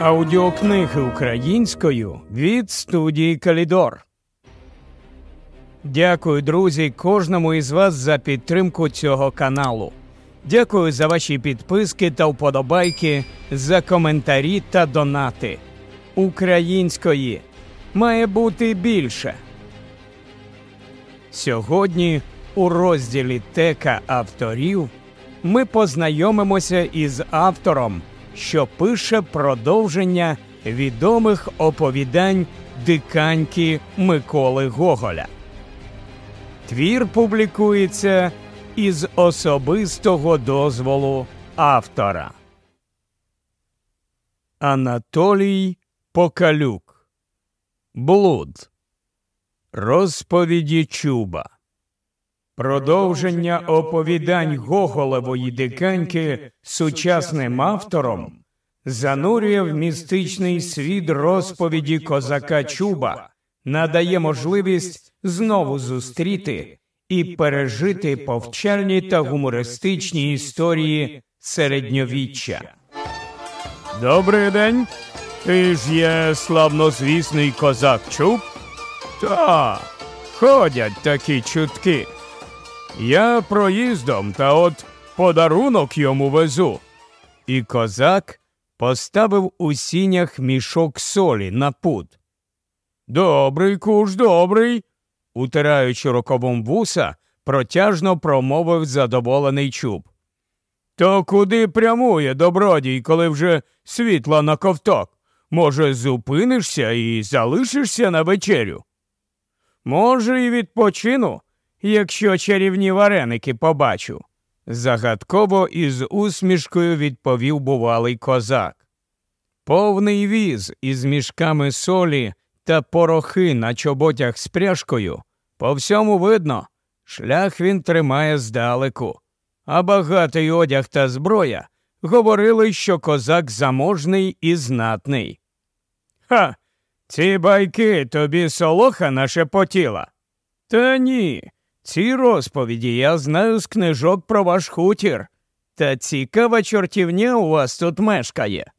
Аудіокниги українською від студії Калідор. Дякую, друзі, кожному із вас за підтримку цього каналу. Дякую за ваші підписки та вподобайки, за коментарі та донати. Української має бути більше. Сьогодні у розділі Тека авторів ми познайомимося із автором, що пише продовження відомих оповідань диканьки Миколи Гоголя. Твір публікується із особистого дозволу автора. Анатолій Покалюк Блуд Розповіді Чуба Продовження оповідань Гоголевої диканьки сучасним автором занурює в містичний світ розповіді козака Чуба, надає можливість знову зустріти і пережити повчальні та гумористичні історії середньовіччя. Добрий день. Ти ж є славнозвісний козак Чуб? Та, ходять такі чутки. Я проїздом та от подарунок йому везу. І козак поставив у сінях мішок солі на пут. Добрий куш, добрий. утираючи рукавом вуса, протяжно промовив задоволений чуб. То куди прямує добродій, коли вже світла на ковток? Може, зупинишся і залишишся на вечерю? Може, і відпочину, якщо чарівні вареники побачу, загадково із усмішкою відповів бувалий козак. Повний віз із мішками солі та порохи на чоботях з пряжкою. По всьому видно, шлях він тримає здалеку, а багатий одяг та зброя говорили, що козак заможний і знатний. Ха, ці байки тобі солоха нашепотіла? Та ні, ці розповіді я знаю з книжок про ваш хутір. Та цікава чортівня у вас тут мешкає.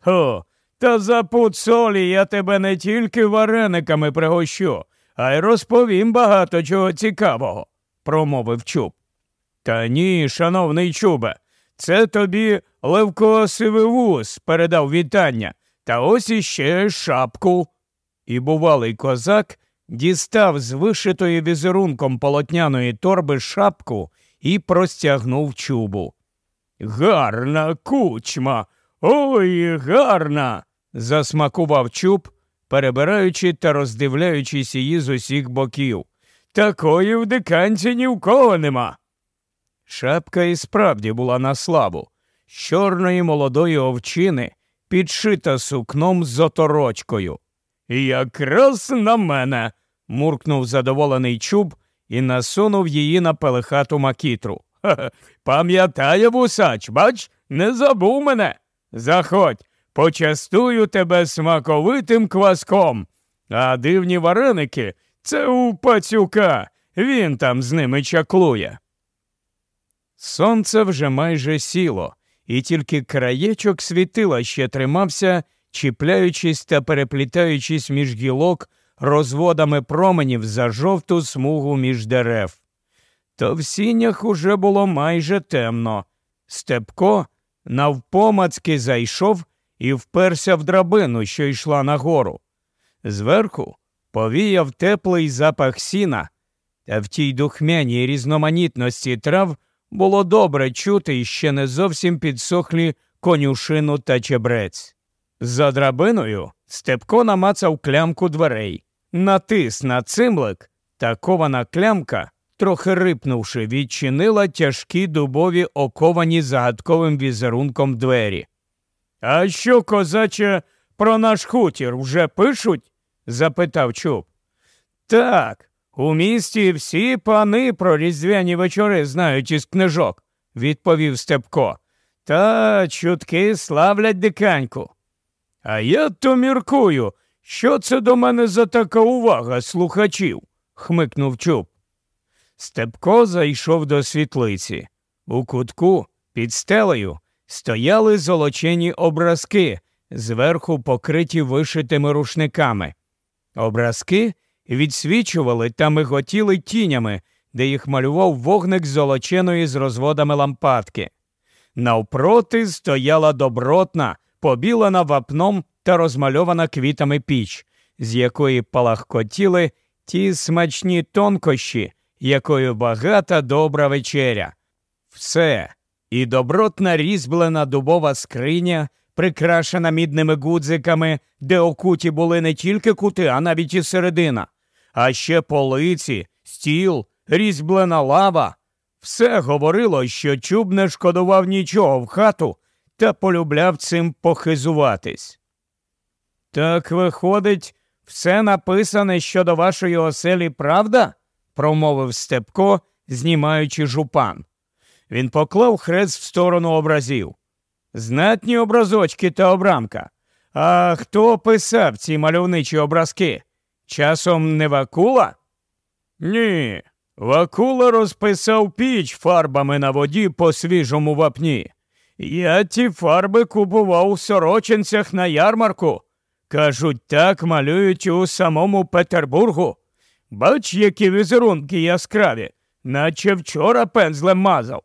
Хо, та за пут солі я тебе не тільки варениками пригощу, а й розповім багато чого цікавого, промовив чуб. Та ні, шановний чубе, це тобі Левко Сививус передав вітання, та ось іще шапку. І бувалий козак дістав з вишитої візерунком полотняної торби шапку і простягнув чубу. Гарна кучма, ой, гарна. засмакував чуб, перебираючи та роздивляючись її з усіх боків. Такої в диканці ні в кого нема. Шапка і справді була на славу, з чорної молодої овчини, підшита сукном з оторочкою. Якраз на мене. Муркнув задоволений чуб і насунув її на пелехату макітру. Пам'ятає вусач, бач, не забув мене. Заходь, почастую тебе смаковитим кваском, а дивні вареники це у пацюка, він там з ними чаклує. Сонце вже майже сіло, і тільки краєчок світила ще тримався, чіпляючись та переплітаючись між гілок розводами променів за жовту смугу між дерев. То в сінях уже було майже темно. Степко навпомацки зайшов і вперся в драбину, що йшла нагору. Зверху повіяв теплий запах сіна, та в тій духмяній різноманітності трав було добре чути ще не зовсім підсохлі конюшину та чебрець. За драбиною Степко намацав клямку дверей, натис на цимлик, та кована клямка, трохи рипнувши, відчинила тяжкі дубові оковані загадковим візерунком двері. А що, козаче, про наш хутір вже пишуть? запитав чуб. Так, у місті всі пани про різдвяні вечори знають із книжок, відповів Степко. Та чутки славлять диканьку. А я то міркую, що це до мене за така увага слухачів? хмикнув чуб. Степко зайшов до світлиці. У кутку, під стелею, стояли золочені образки, зверху покриті вишитими рушниками. Образки відсвічували та миготіли тінями, де їх малював вогник золоченої з розводами лампадки. Навпроти стояла добротна, побілена вапном та розмальована квітами піч, з якої палахкотіли ті смачні тонкощі, якою багата добра вечеря. Все і добротна різьблена дубова скриня, прикрашена мідними гудзиками, де окуті були не тільки кути, а навіть і середина, а ще полиці, стіл, різьблена лава. Все говорило, що чуб не шкодував нічого в хату та полюбляв цим похизуватись. Так, виходить, все написане щодо вашої оселі, правда? промовив Степко, знімаючи жупан. Він поклав хрест в сторону образів. Знатні образочки та обрамка. А хто писав ці мальовничі образки? Часом не Вакула? Ні. Вакула розписав піч фарбами на воді по свіжому вапні. Я ті фарби купував у сорочинцях на ярмарку. Кажуть, так малюють у самому Петербургу. Бач, які візерунки яскраві, наче вчора пензлем мазав.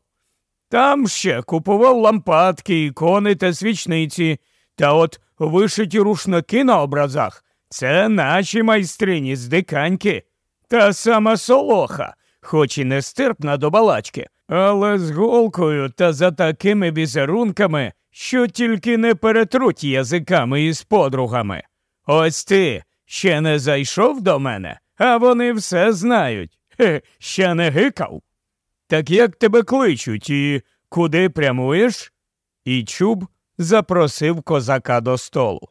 Там ще купував лампадки, ікони та свічниці, та от вишиті рушники на образах це наші майстрині з диканьки. Та сама солоха, хоч і нестерпна до балачки, але з голкою та за такими візерунками, що тільки не перетруть язиками із подругами. Ось ти ще не зайшов до мене, а вони все знають. Хе, ще не гикав. Так як тебе кличуть і куди прямуєш? І чуб запросив козака до столу.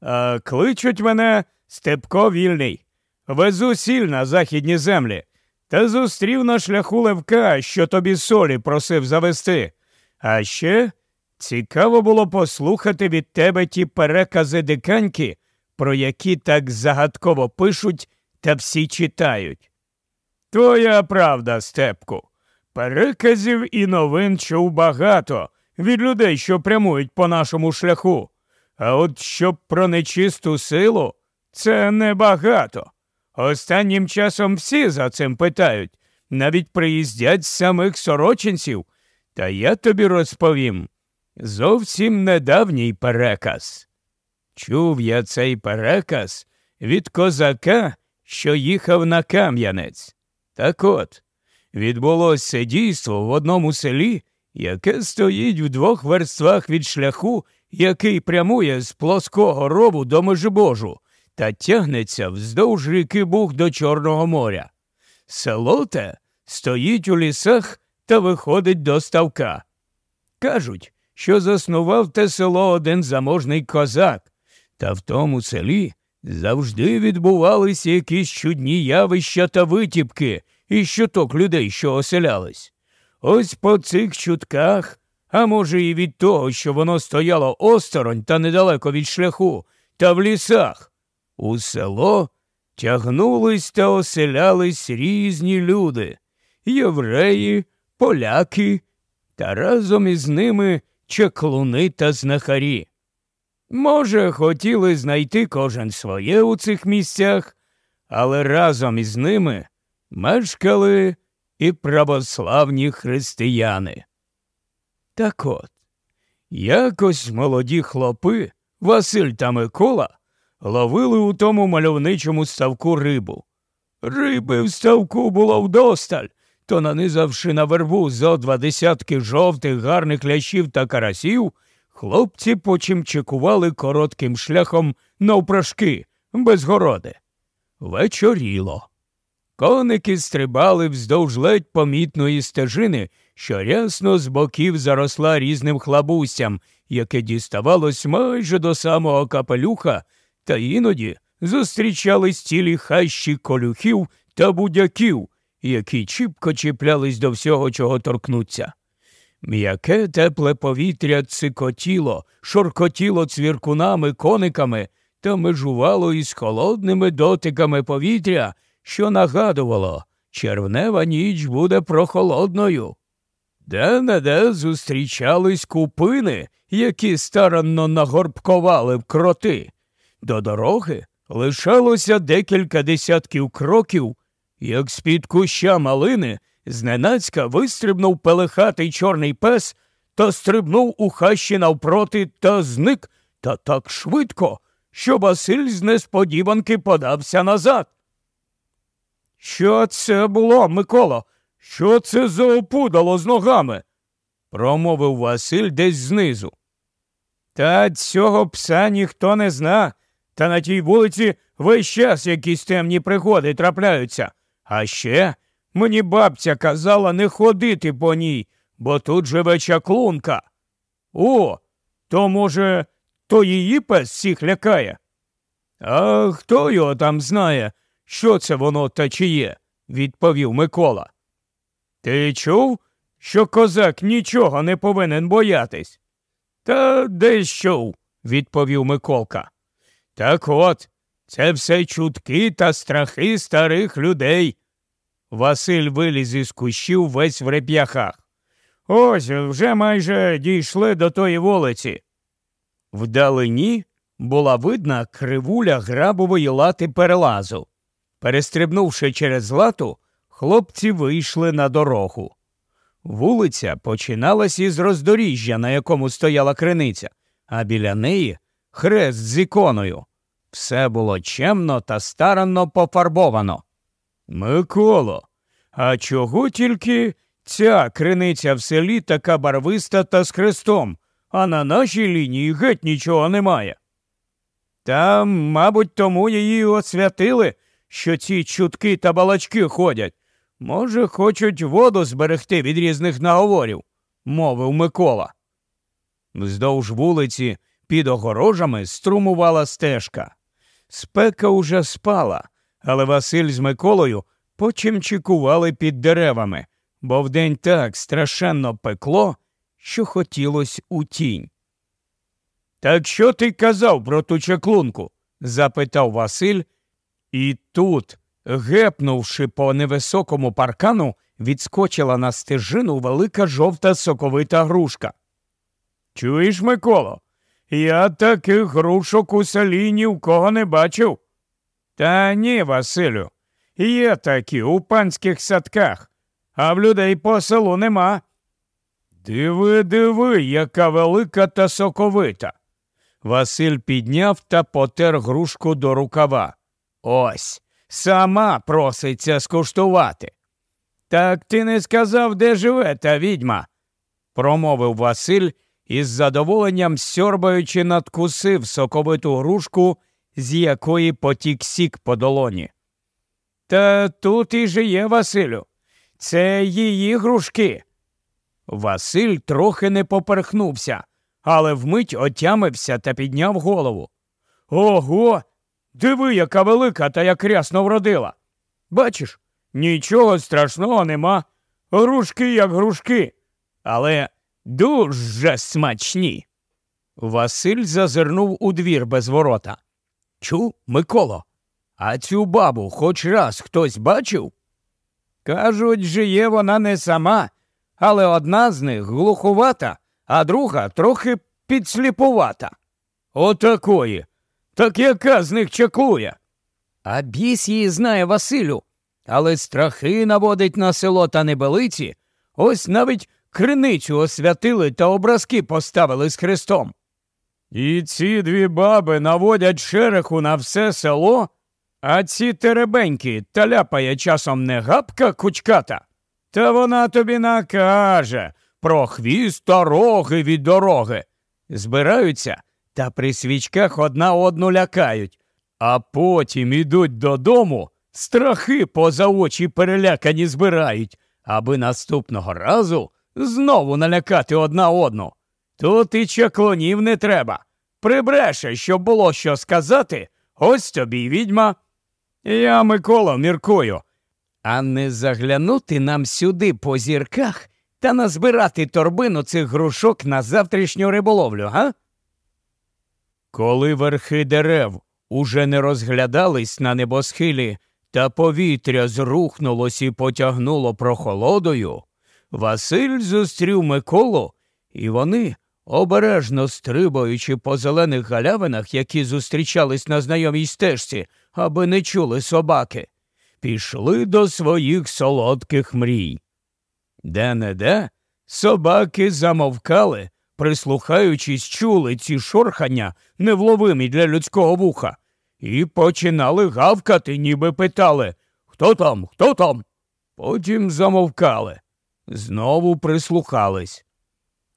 А кличуть мене Степко вільний. Везу сіль на західні землі, та зустрів на шляху Левка, що тобі солі просив завести. А ще цікаво було послухати від тебе ті перекази диканьки, про які так загадково пишуть та всі читають. Твоя правда, Степку. Переказів і новин чув багато від людей, що прямують по нашому шляху. А от щоб про нечисту силу, це небагато. Останнім часом всі за цим питають, навіть приїздять з самих сорочинців. Та я тобі розповім зовсім недавній переказ. Чув я цей переказ від козака, що їхав на Кам'янець. Так от, відбулося дійство в одному селі, яке стоїть в двох верствах від шляху, який прямує з плоского рову до Межибожу та тягнеться вздовж ріки Буг до Чорного моря. Село те стоїть у лісах та виходить до ставка. Кажуть, що заснував те село один заможний козак, та в тому селі завжди відбувалися якісь чудні явища та витіпки і щоток людей, що оселялись. Ось по цих чутках, а може, і від того, що воно стояло осторонь та недалеко від шляху, та в лісах, у село тягнулись та оселялись різні люди євреї, поляки, та разом із ними чеклуни та знахарі. Може, хотіли знайти кожен своє у цих місцях, але разом із ними мешкали і православні християни. Так от, якось молоді хлопи, Василь та Микола, ловили у тому мальовничому ставку рибу. Риби в ставку було вдосталь, то нанизавши на вербу зо два десятки жовтих гарних лящів та карасів, хлопці почимчикували коротким шляхом навпрашки, без городи. Вечоріло. Коники стрибали вздовж ледь помітної стежини, що рясно з боків заросла різним хлабустям, яке діставалось майже до самого капелюха, та іноді зустрічались цілі хащі колюхів та будяків, які чіпко чіплялись до всього, чого торкнуться. М'яке тепле повітря цикотіло, шоркотіло цвіркунами, кониками та межувало із холодними дотиками повітря, що нагадувало, червнева ніч буде прохолодною. де не де зустрічались купини, які старанно нагорбкували в кроти. До дороги лишалося декілька десятків кроків, як з-під куща малини зненацька вистрибнув пелехатий чорний пес та стрибнув у хащі навпроти та зник та так швидко, що Василь з несподіванки подався назад. Що це було, Микола? Що це за опудало з ногами? промовив Василь десь знизу. Та цього пса ніхто не зна, та на тій вулиці весь час якісь темні пригоди трапляються. А ще мені бабця казала не ходити по ній, бо тут живе чаклунка. О, то, може, то її пес всіх лякає? А хто його там знає, що це воно та чиє? відповів Микола. Ти чув, що козак нічого не повинен боятись? Та десь чув, відповів Миколка. Так от, це все чутки та страхи старих людей. Василь виліз із кущів весь в реп'яхах. Ось вже майже дійшли до тої вулиці. Вдалині була видна кривуля грабової лати перелазу. Перестрибнувши через лату, хлопці вийшли на дорогу. Вулиця починалась із роздоріжжя, на якому стояла криниця, а біля неї хрест з іконою. Все було чемно та старанно пофарбовано. Миколо, а чого тільки ця криниця в селі така барвиста та з хрестом, а на нашій лінії геть нічого немає? Та, мабуть, тому її освятили, що ці чутки та балачки ходять. Може, хочуть воду зберегти від різних наговорів, мовив Микола. Вздовж вулиці під огорожами струмувала стежка. Спека уже спала, але Василь з Миколою почимчикували під деревами, бо вдень так страшенно пекло, що хотілось у тінь. Так що ти казав про ту чаклунку? запитав Василь, і тут, гепнувши по невисокому паркану, відскочила на стежину велика жовта соковита грушка. Чуєш, Миколо, я таких грушок у селі ні в кого не бачив. Та ні, Василю, є такі у панських садках, а в людей по селу нема. Диви, диви, яка велика та соковита. Василь підняв та потер грушку до рукава. Ось, сама проситься скуштувати. Так ти не сказав, де живе та відьма, промовив Василь із задоволенням сьорбаючи надкусив соковиту грушку, з якої потік сік по долоні. Та тут і жиє Василю. Це її грушки. Василь трохи не поперхнувся, але вмить отямився та підняв голову. Ого, диви, яка велика та як рясно вродила. Бачиш, нічого страшного нема. Грушки, як грушки, але дуже смачні. Василь зазирнув у двір без ворота. Чу, Миколо, а цю бабу хоч раз хтось бачив? Кажуть, жиє вона не сама, але одна з них глухувата, а друга трохи підсліпувата. Отакої. Так яка з них чаклує? А біс її знає Василю, але страхи наводить на село та небелиці. Ось навіть криницю освятили та образки поставили з хрестом. І ці дві баби наводять шереху на все село, а ці теребеньки та ляпає часом не гапка кучката. Та вона тобі накаже про хвіст та роги від дороги. Збираються та при свічках одна одну лякають, а потім ідуть додому, страхи поза очі перелякані збирають, аби наступного разу знову налякати одна одну. Тут і чаклунів не треба. Прибреше, щоб було що сказати, ось тобі відьма. Я, Микола, міркую. А не заглянути нам сюди по зірках та назбирати торбину цих грушок на завтрашню риболовлю, га? Коли верхи дерев уже не розглядались на небосхилі, та повітря зрухнулось і потягнуло прохолодою, Василь зустрів Миколу, і вони, обережно стрибаючи по зелених галявинах, які зустрічались на знайомій стежці, аби не чули собаки, пішли до своїх солодких мрій. Де не де собаки замовкали, прислухаючись, чули ці шорхання, невловимі для людського вуха, і починали гавкати, ніби питали Хто там? Хто там? Потім замовкали, знову прислухались.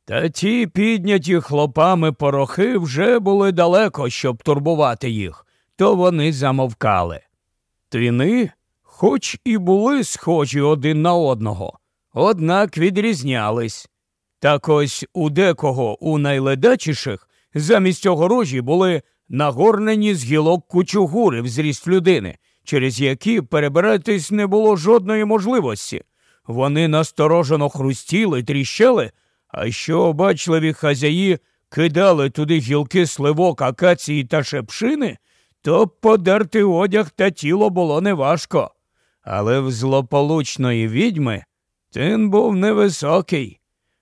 Та ті підняті хлопами порохи вже були далеко, щоб турбувати їх, то вони замовкали. Тини, хоч і були схожі один на одного, однак відрізнялись. Так ось у декого у найледачіших замість огорожі були нагорнені з гілок кучугури в зріст людини, через які перебиратись не було жодної можливості. Вони насторожено хрустіли, тріщали, а що обачливі хазяї кидали туди гілки сливок, акації та шепшини, то подерти одяг та тіло було неважко. Але в злополучної відьми тин був невисокий.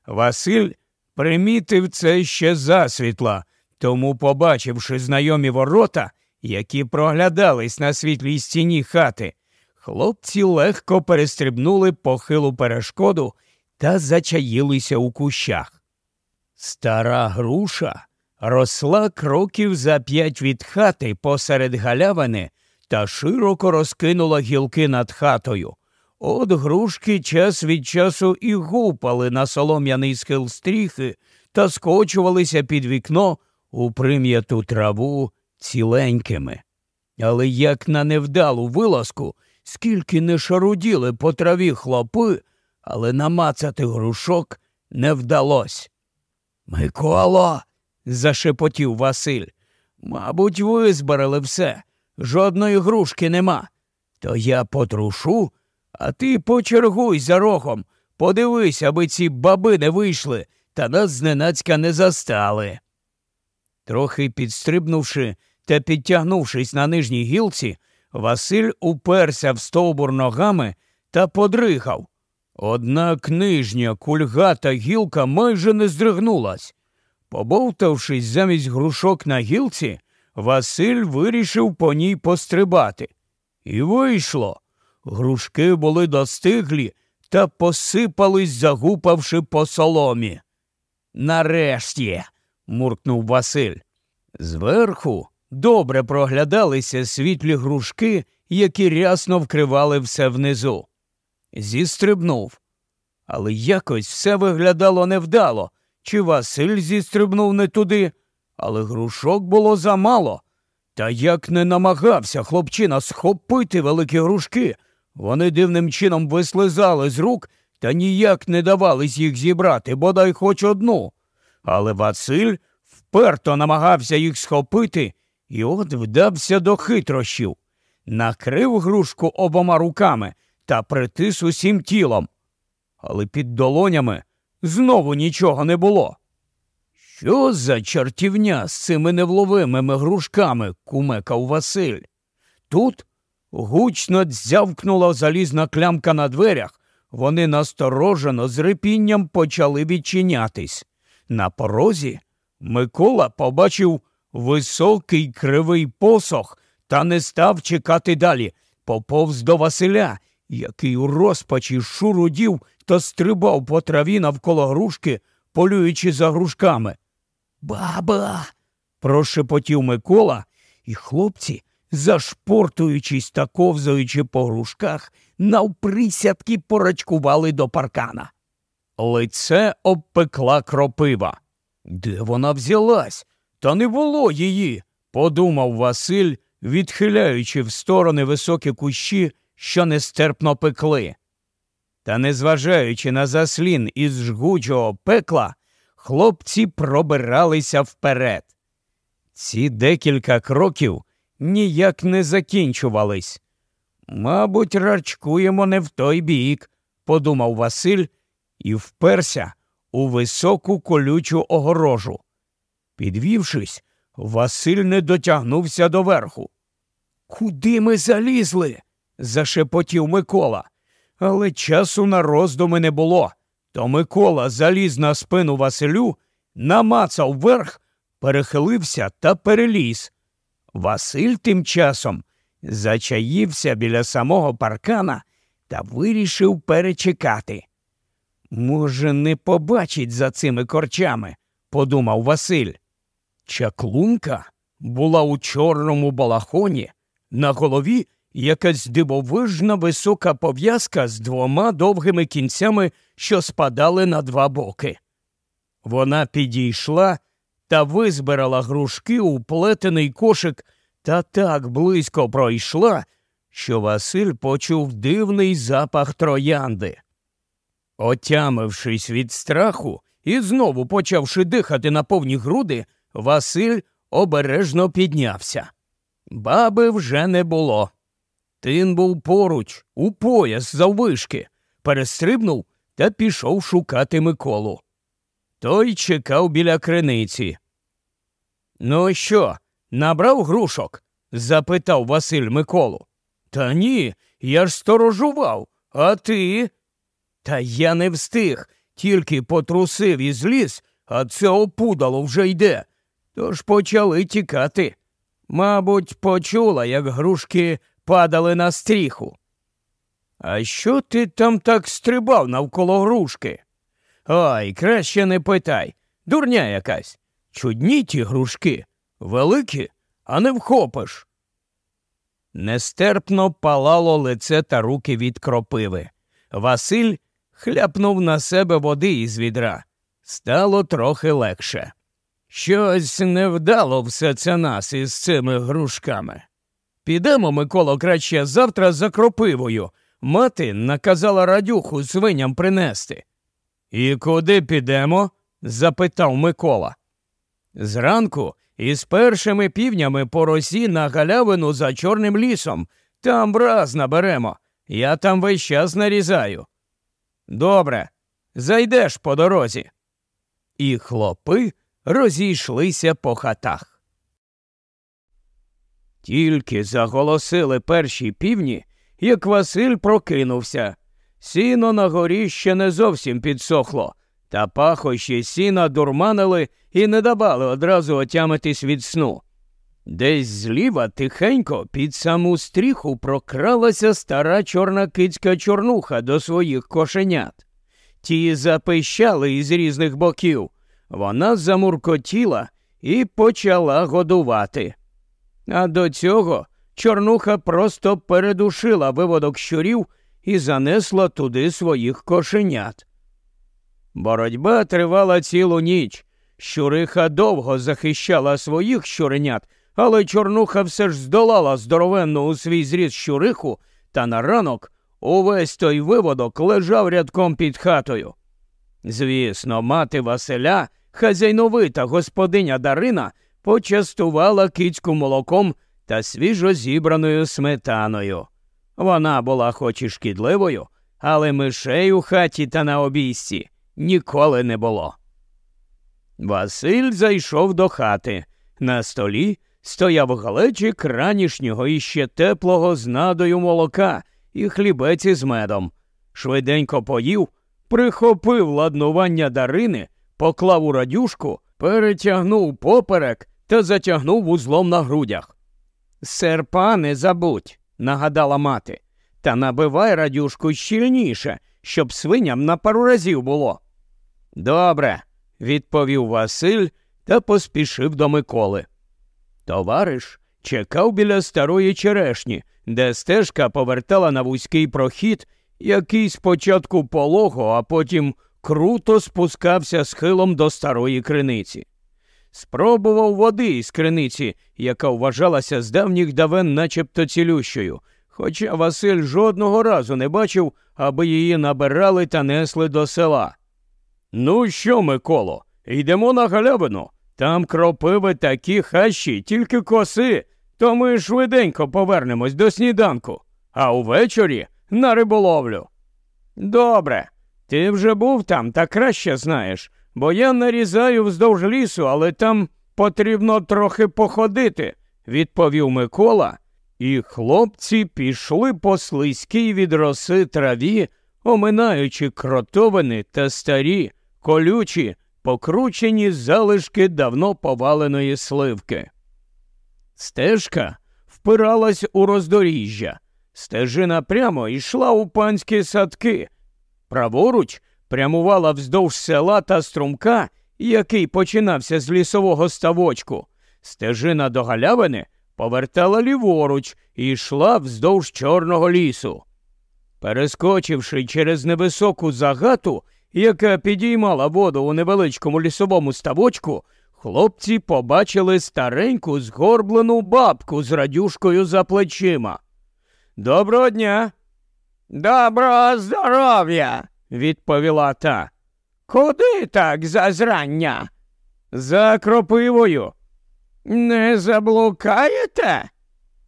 Василь примітив це ще засвітла, тому, побачивши знайомі ворота, які проглядались на світлій стіні хати, хлопці легко перестрибнули похилу перешкоду та зачаїлися у кущах. Стара груша росла кроків за п'ять від хати посеред галявини та широко розкинула гілки над хатою. От грушки час від часу і гупали на солом'яний схил стріхи та скочувалися під вікно у прим'яту траву ціленькими. Але як на невдалу вилазку, скільки не шаруділи по траві хлопи, але намацати грушок не вдалося. Миколо, зашепотів Василь, мабуть, визбирали все. Жодної грушки нема. То я потрушу, а ти почергуй за рогом, подивись, аби ці баби не вийшли та нас зненацька не застали. Трохи підстрибнувши та підтягнувшись на нижній гілці, Василь уперся в стовбур ногами та подригав. Однак нижня кульгата гілка майже не здригнулась. Побовтавшись замість грушок на гілці, Василь вирішив по ній пострибати. І вийшло. Грушки були достиглі та посипались, загупавши по соломі. Нарешті, муркнув Василь. Зверху добре проглядалися світлі грушки, які рясно вкривали все внизу. Зістрибнув. Але якось все виглядало невдало. Чи Василь зістрибнув не туди, але грушок було замало. Та як не намагався хлопчина схопити великі грушки, вони дивним чином вислизали з рук та ніяк не давались їх зібрати, бодай хоч одну. Але Василь вперто намагався їх схопити і от вдався до хитрощів, накрив грушку обома руками та притис усім тілом. Але під долонями знову нічого не було. Що за чортівня з цими невловимими грушками? кумекав Василь. Тут гучно дзявкнула залізна клямка на дверях, вони насторожено з репінням почали відчинятись. На порозі Микола побачив високий кривий посох та не став чекати далі. Поповз до Василя, який у розпачі шурудів та стрибав по траві навколо грушки, полюючи за грушками. Баба. прошепотів Микола, і хлопці, зашпортуючись та ковзаючи по грушках, навприсядки порачкували до паркана. Лице обпекла кропива. Де вона взялась? Та не було її, подумав Василь, відхиляючи в сторони високі кущі, що нестерпно пекли. Та незважаючи на заслін із жгучого пекла, хлопці пробиралися вперед. Ці декілька кроків ніяк не закінчувались. Мабуть, рачкуємо не в той бік, подумав Василь і вперся у високу колючу огорожу. Підвівшись, Василь не дотягнувся до верху. Куди ми залізли? зашепотів Микола. Але часу на роздуми не було. то Микола заліз на спину Василю, намацав верх, перехилився та переліз. Василь тим часом зачаївся біля самого паркана та вирішив перечекати. Може, не побачить за цими корчами, подумав Василь. Чаклунка була у чорному балахоні, на голові якась дивовижна висока пов'язка з двома довгими кінцями, що спадали на два боки. Вона підійшла та визбирала грушки у плетений кошик та так близько пройшла, що Василь почув дивний запах троянди. Отямившись від страху і знову почавши дихати на повні груди, Василь обережно піднявся. Баби вже не було. Тин був поруч, у пояс заввишки, перестрибнув та пішов шукати Миколу. Той чекав біля криниці. Ну що, набрав грушок? запитав Василь Миколу. Та ні, я ж сторожував, а ти? Та я не встиг, тільки потрусив і зліз, а це опудало вже йде. Тож почали тікати. Мабуть, почула, як грушки падали на стріху. А що ти там так стрибав навколо грушки? Ой, краще не питай. Дурня якась. Чудні ті грушки, великі, а не вхопиш. Нестерпно палало лице та руки від кропиви. Василь хляпнув на себе води із відра. Стало трохи легше. Щось невдало все це нас із цими грушками. Підемо, Миколо, краще завтра за кропивою. Мати наказала радюху свиням принести. І куди підемо? запитав Микола. Зранку із першими півнями по росі на галявину за Чорним лісом. Там браз наберемо. Я там весь час нарізаю. Добре, зайдеш по дорозі. І хлопи розійшлися по хатах. Тільки заголосили перші півні, як Василь прокинувся. Сіно на горі ще не зовсім підсохло, та пахощі сіна дурманили і не давали одразу отямитись від сну. Десь зліва тихенько під саму стріху прокралася стара чорна кицька чорнуха до своїх кошенят. Ті запищали із різних боків. Вона замуркотіла і почала годувати. А до цього чорнуха просто передушила виводок щурів і занесла туди своїх кошенят. Боротьба тривала цілу ніч. Щуриха довго захищала своїх щуренят, але чорнуха все ж здолала здоровенну у свій зріз щуриху, та на ранок увесь той виводок лежав рядком під хатою. Звісно, мати Василя, хазяйновита господиня Дарина, почастувала кицьку молоком та свіжо зібраною сметаною. Вона була хоч і шкідливою, але мишей у хаті та на обійсті ніколи не було. Василь зайшов до хати. На столі стояв глечик ранішнього і ще теплого з надою молока і хлібець із медом. Швиденько поїв, прихопив ладнування дарини, поклав у радюшку, перетягнув поперек та затягнув вузлом на грудях. Серпа не забудь, нагадала мати, та набивай радюшку щільніше, щоб свиням на пару разів було. Добре, відповів Василь та поспішив до Миколи. Товариш чекав біля старої черешні, де стежка повертала на вузький прохід, який спочатку полого, а потім круто спускався схилом до старої криниці. Спробував води із криниці, яка вважалася з давніх давен начебто цілющою, хоча Василь жодного разу не бачив, аби її набирали та несли до села. Ну що, Миколо, йдемо на галявину. Там кропиви такі хащі, тільки коси, то ми швиденько повернемось до сніданку, а увечері на риболовлю. Добре, ти вже був там та краще знаєш, бо я нарізаю вздовж лісу, але там потрібно трохи походити, відповів Микола, і хлопці пішли по слизькій від роси траві оминаючи кротовини та старі, колючі, покручені залишки давно поваленої сливки. Стежка впиралась у роздоріжжя, стежина прямо йшла у панські садки, праворуч прямувала вздовж села та струмка, який починався з лісового ставочку. Стежина до галявини повертала ліворуч і йшла вздовж Чорного лісу. Перескочивши через невисоку загату, яка підіймала воду у невеличкому лісовому ставочку, хлопці побачили стареньку згорблену бабку з радюшкою за плечима. Доброго дня. Доброго здоров'я, відповіла та. Куди так за зрання? За кропивою. Не заблукаєте?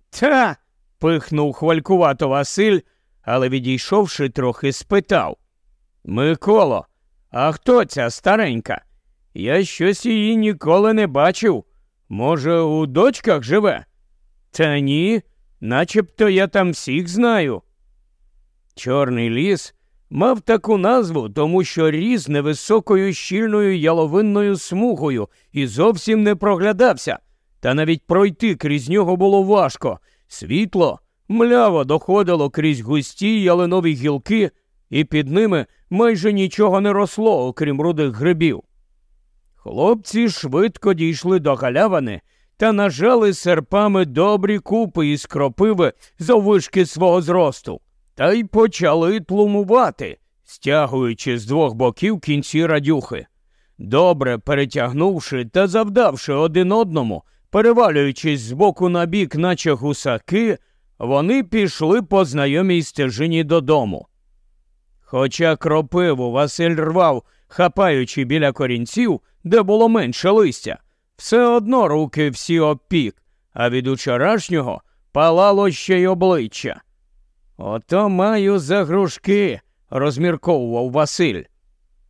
Та. пихнув хвалькувато Василь, але, відійшовши, трохи спитав. Миколо, а хто ця старенька? Я щось її ніколи не бачив. Може, у дочках живе? Та ні, начебто я там всіх знаю. Чорний ліс мав таку назву, тому що ріс невисокою щільною яловинною смугою і зовсім не проглядався, та навіть пройти крізь нього було важко. Світло мляво доходило крізь густі ялинові гілки, і під ними майже нічого не росло, окрім рудих грибів. Хлопці швидко дійшли до галявини та нажали серпами добрі купи із кропиви заввишки свого зросту, та й почали тлумувати, стягуючи з двох боків кінці радюхи. Добре перетягнувши та завдавши один одному, перевалюючись з боку на бік, наче гусаки, вони пішли по знайомій стежині додому. Хоча кропиву Василь рвав, хапаючи біля корінців, де було менше листя, все одно руки всі обпік, а від учорашнього палало ще й обличчя. Ото маю за грушки, розмірковував Василь.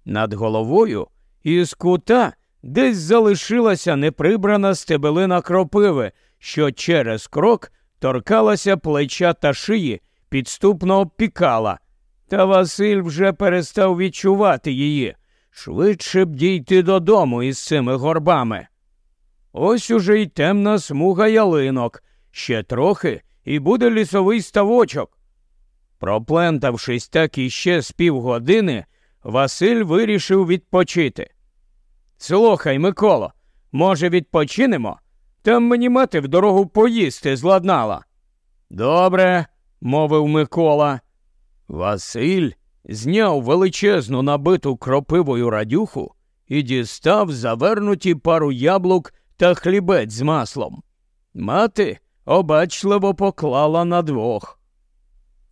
Над головою із кута десь залишилася неприбрана стебелина кропиви, що через крок торкалася плеча та шиї, підступно обпікала. Та Василь вже перестав відчувати її. Швидше б дійти додому із цими горбами. Ось уже й темна смуга ялинок, ще трохи, і буде лісовий ставочок. Проплентавшись так іще з півгодини, Василь вирішив відпочити. Слухай, Миколо, може, відпочинемо? Там мені мати в дорогу поїсти зладнала. Добре, мовив Микола. Василь зняв величезну набиту кропивою радюху і дістав завернуті пару яблук та хлібець з маслом. Мати обачливо поклала на двох.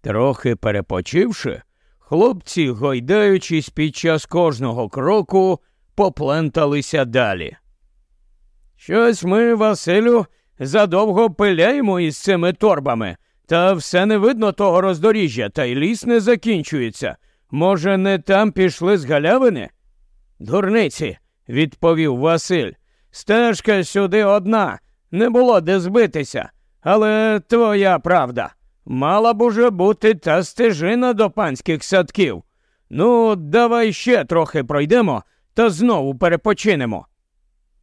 Трохи перепочивши, хлопці, гойдаючись під час кожного кроку, попленталися далі. Щось ми, Василю, задовго пиляємо із цими торбами, та все не видно того роздоріжжя, та й ліс не закінчується. Може, не там пішли з галявини? Дурниці, відповів Василь. Стежка сюди одна, не було де збитися, але твоя правда. Мала б уже бути та стежина до панських садків. Ну, давай ще трохи пройдемо та знову перепочинемо.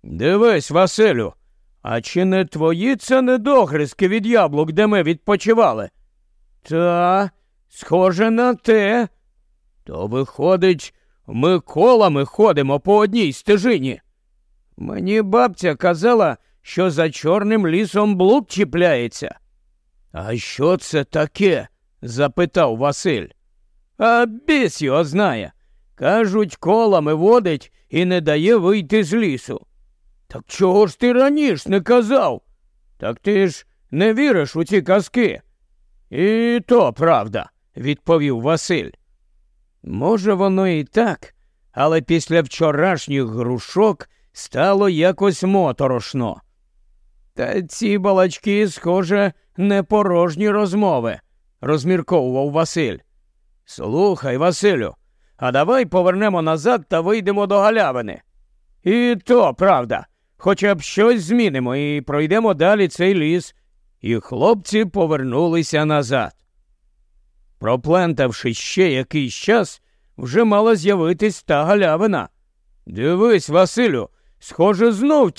Дивись, Василю, а чи не твої це недогризки від яблук, де ми відпочивали? Та, схоже на те. То, виходить, ми колами ходимо по одній стежині. Мені бабця казала, що за чорним лісом блуд чіпляється. А що це таке? запитав Василь. А біс його знає. Кажуть, колами водить і не дає вийти з лісу. Так чого ж ти раніше не казав? Так ти ж не віриш у ці казки. І то правда, відповів Василь. Може, воно і так, але після вчорашніх грушок стало якось моторошно. Та ці балачки, схоже, не порожні розмови, розмірковував Василь. Слухай, Василю, а давай повернемо назад та вийдемо до галявини. І то правда, хоча б щось змінимо і пройдемо далі цей ліс. І хлопці повернулися назад. Проплентавши ще якийсь час, вже мала з'явитись та галявина. Дивись, Василю, схоже, знов ті